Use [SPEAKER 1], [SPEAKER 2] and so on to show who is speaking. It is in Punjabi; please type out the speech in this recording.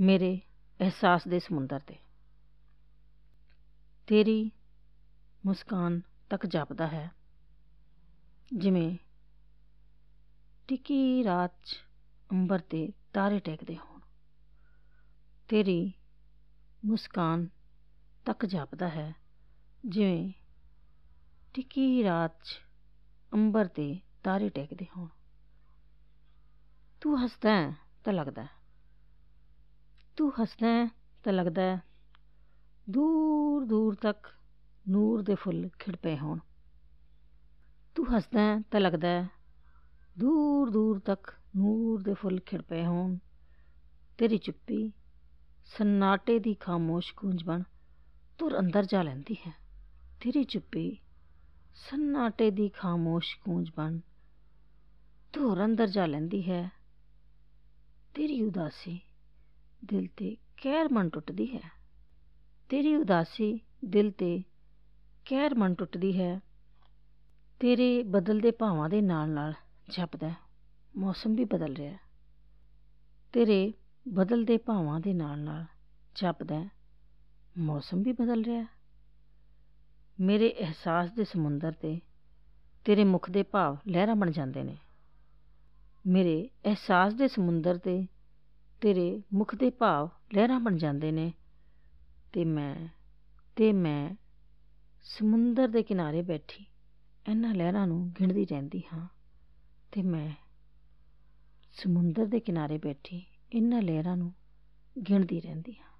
[SPEAKER 1] ਮੇਰੇ ਅਹਿਸਾਸ ਦੇ ਸਮੁੰਦਰ ਤੇ। ਤੇਰੀ ਮੁਸਕਾਨ ਤੱਕ ਜਾਪਦਾ ਹੈ। ਜਿਵੇਂ ਟਿੱਕੀ ਰਾਤ 'ਚ ਅੰਬਰ ਤੇ ਤਾਰੇ ਟੇਕਦੇ ਹੋਣ। ਤੇਰੀ ਮੁਸਕਾਨ ਤੱਕ ਜਾਪਦਾ ਹੈ। ਜਿਵੇਂ ਟਿੱਕੀ ਰਾਤ 'ਚ ਅੰਬਰ ਤੇ ਤਾਰੇ ਟੇਕਦੇ ਹੋਣ। ਤੂੰ ਹੱਸਦਾ ਹੈ ਤਾਂ ਲੱਗਦਾ ਤੂੰ ਹੱਸਦਾ ਤਾਂ ਲੱਗਦਾ ਦੂਰ ਦੂਰ ਤੱਕ ਨੂਰ ਦੇ ਫੁੱਲ ਖਿੜ ਪਏ ਹੋਣ। ਤੂੰ ਹੱਸਦਾ ਤਾਂ ਲੱਗਦਾ ਦੂਰ ਦੂਰ ਤੱਕ ਨੂਰ ਦੇ ਫੁੱਲ ਖਿੜ ਪਏ ਹੋਣ। ਤੇਰੀ ਚੁੱਪੀ ਸਨਾਟੇ ਦੀ ਖਾਮੋਸ਼ ਗੂੰਜ ਬਣ ਤੁਰ ਅੰਦਰ ਜਾ ਲੈਂਦੀ ਹੈ। ਤੇਰੀ ਚੁੱਪੀ ਸਨਾਟੇ ਦੀ ਖਾਮੋਸ਼ ਗੂੰਜ ਬਣ ਧੁਰ ਅੰਦਰ ਜਾ ਲੈਂਦੀ ਹੈ। ਤੇਰੀ ਉਦਾਸੀ ਦਿਲ ਤੇ ਕਹਿਰ ਮਨ ਟੁੱਟਦੀ ਹੈ। ਤੇਰੀ ਉਦਾਸੀ ਦਿਲ ਤੇ ਕਹਿਰ ਮਨ ਟੁੱਟਦੀ ਹੈ। ਤੇਰੇ ਬਦਲਦੇ ਭਾਵਾਂ ਦੇ ਨਾਲ ਨਾਲ ਜਪਦਾ ਮੌਸਮ ਵੀ ਬਦਲ ਰਿਹਾ ਤੇਰੇ ਬਦਲਦੇ ਭਾਵਾਂ ਦੇ ਨਾਲ ਨਾਲ ਜਪਦਾ ਮੌਸਮ ਵੀ ਬਦਲ ਰਿਹਾ ਮੇਰੇ ਅਹਿਸਾਸ ਦੇ ਸਮੁੰਦਰ ਤੇ ਤੇਰੇ ਮੁਖ ਦੇ ਭਾਵ ਲਹਿਰਾਂ ਬਣ ਜਾਂਦੇ ਨੇ। ਮੇਰੇ ਅਹਿਸਾਸ ਦੇ ਸਮੁੰਦਰ ਤੇ ਤੇਰੇ ਮੁਖ ਦੇ ਭਾਵ ਲਹਿਰਾਂ ਬਣ ਜਾਂਦੇ ਨੇ। ਤੇ ਮੈਂ ਤੇ ਮੈਂ ਸਮੁੰਦਰ ਦੇ ਕਿਨਾਰੇ ਬੈਠੀ ਇਹਨਾਂ ਲਹਿਰਾਂ ਨੂੰ ਗਿਣਦੀ ਰਹਿੰਦੀ ਹਾਂ। ਤੇ ਮੈਂ ਸਮੁੰਦਰ ਦੇ ਕਿਨਾਰੇ ਬੈਠੀ ਇਹਨਾਂ ਲਹਿਰਾਂ ਨੂੰ ਗਿਣਦੀ ਰਹਿੰਦੀ ਹਾਂ।